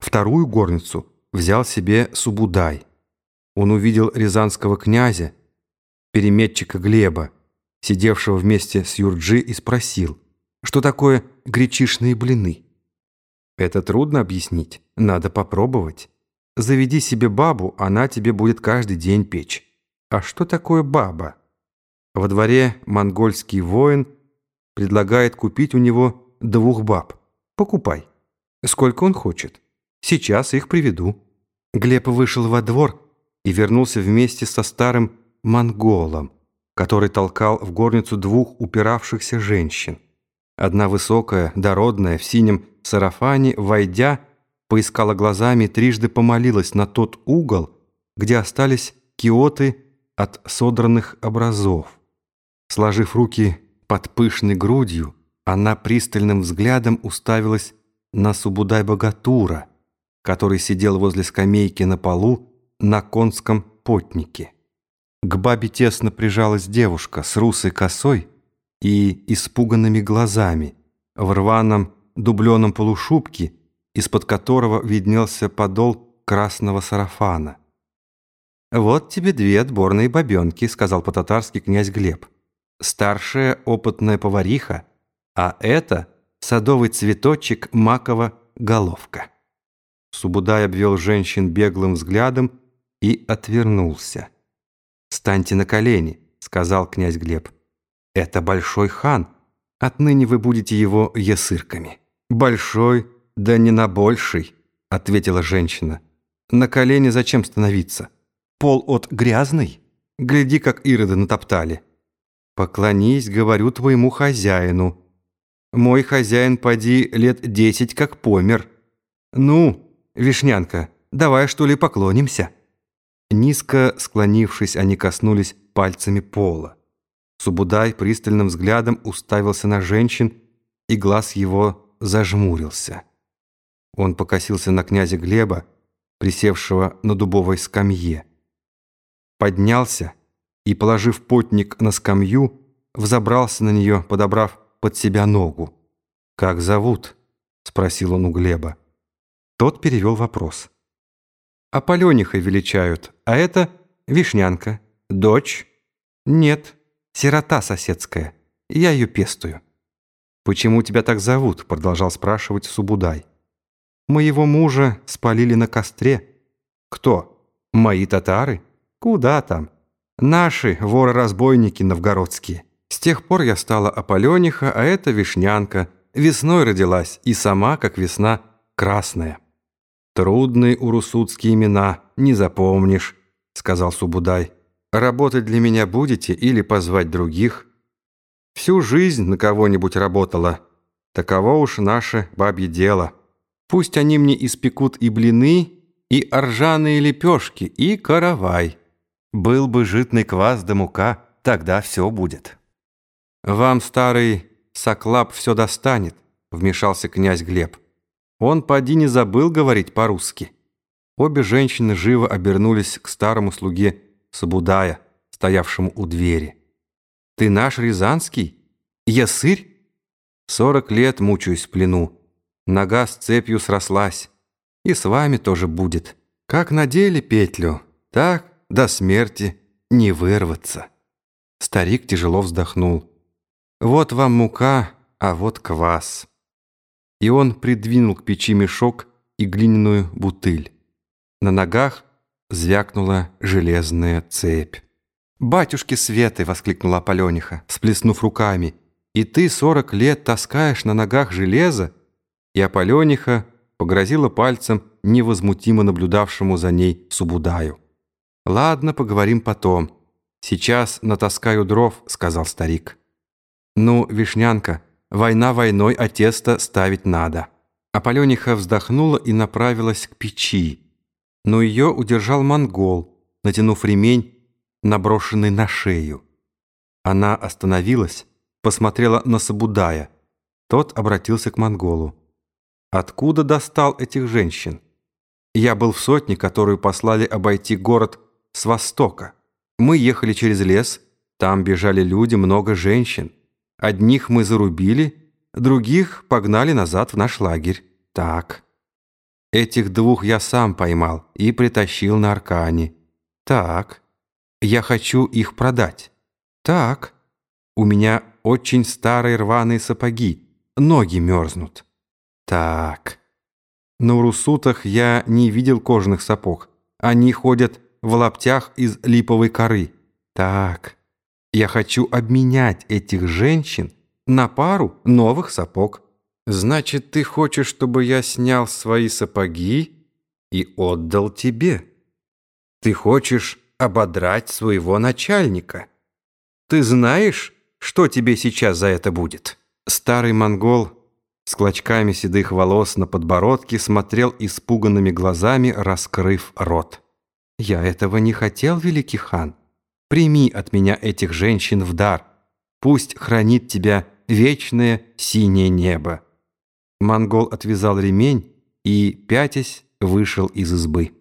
Вторую горницу взял себе Субудай. Он увидел рязанского князя, переметчика Глеба, сидевшего вместе с Юрджи, и спросил, что такое гречишные блины. Это трудно объяснить, надо попробовать. Заведи себе бабу, она тебе будет каждый день печь. А что такое баба? Во дворе монгольский воин предлагает купить у него двух баб. Покупай. Сколько он хочет. Сейчас их приведу. Глеб вышел во двор и вернулся вместе со старым монголом, который толкал в горницу двух упиравшихся женщин. Одна высокая, дородная, в синем сарафане, войдя, поискала глазами и трижды помолилась на тот угол, где остались киоты от содранных образов. Сложив руки под пышной грудью, она пристальным взглядом уставилась на Субудай-богатура, который сидел возле скамейки на полу на конском потнике. К бабе тесно прижалась девушка с русой косой и испуганными глазами в рваном дубленом полушубке, из-под которого виднелся подол красного сарафана. «Вот тебе две отборные бабенки», — сказал по-татарски князь Глеб. «Старшая опытная повариха, а это садовый цветочек макова головка». Субудай обвел женщин беглым взглядом и отвернулся. «Станьте на колени», — сказал князь Глеб. «Это большой хан. Отныне вы будете его ясырками». «Большой, да не на больший», — ответила женщина. «На колени зачем становиться? Пол от грязный? Гляди, как ироды натоптали». «Поклонись, говорю, твоему хозяину. Мой хозяин, поди, лет десять как помер. Ну, вишнянка, давай, что ли, поклонимся». Низко склонившись, они коснулись пальцами пола. Субудай пристальным взглядом уставился на женщин, и глаз его зажмурился. Он покосился на князя Глеба, присевшего на дубовой скамье. Поднялся и, положив потник на скамью, взобрался на нее, подобрав под себя ногу. «Как зовут?» — спросил он у Глеба. Тот перевел вопрос. Аполёнихой величают, а это Вишнянка. Дочь? Нет, сирота соседская. Я ее пестую. «Почему тебя так зовут?» — продолжал спрашивать Субудай. «Моего мужа спалили на костре». «Кто? Мои татары? Куда там? Наши воры-разбойники новгородские. С тех пор я стала Аполёниха, а это Вишнянка. Весной родилась, и сама, как весна, красная». «Трудные урусутские имена, не запомнишь», — сказал Субудай. «Работать для меня будете или позвать других?» «Всю жизнь на кого-нибудь работала. Таково уж наше бабье дело. Пусть они мне испекут и блины, и оржаные лепешки, и каравай. Был бы житный квас да мука, тогда все будет». «Вам, старый соклап, все достанет», — вмешался князь Глеб. Он поди не забыл говорить по-русски. Обе женщины живо обернулись к старому слуге Сабудая, стоявшему у двери. «Ты наш Рязанский? Я сырь?» «Сорок лет мучаюсь в плену. Нога с цепью срослась. И с вами тоже будет. Как надели петлю, так до смерти не вырваться». Старик тяжело вздохнул. «Вот вам мука, а вот квас» и он придвинул к печи мешок и глиняную бутыль. На ногах звякнула железная цепь. «Батюшки Светы!» — воскликнула Аполёниха, сплеснув руками. «И ты сорок лет таскаешь на ногах железо?» И Аполёниха погрозила пальцем невозмутимо наблюдавшему за ней Субудаю. «Ладно, поговорим потом. Сейчас натаскаю дров», — сказал старик. «Ну, Вишнянка, Война войной, а тесто ставить надо». Аполёниха вздохнула и направилась к печи. Но ее удержал монгол, натянув ремень, наброшенный на шею. Она остановилась, посмотрела на Сабудая. Тот обратился к монголу. «Откуда достал этих женщин?» «Я был в сотне, которую послали обойти город с востока. Мы ехали через лес, там бежали люди, много женщин. Одних мы зарубили, других погнали назад в наш лагерь. Так. Этих двух я сам поймал и притащил на Аркане. Так, я хочу их продать. Так, у меня очень старые рваные сапоги, ноги мерзнут. Так, на урусутах я не видел кожаных сапог. Они ходят в лаптях из липовой коры. Так, я хочу обменять этих женщин на пару новых сапог. Значит, ты хочешь, чтобы я снял свои сапоги и отдал тебе? Ты хочешь ободрать своего начальника? Ты знаешь, что тебе сейчас за это будет? Старый монгол с клочками седых волос на подбородке смотрел испуганными глазами, раскрыв рот. «Я этого не хотел, великий хан. Прими от меня этих женщин в дар. Пусть хранит тебя вечное синее небо». Монгол отвязал ремень и, пятясь, вышел из избы.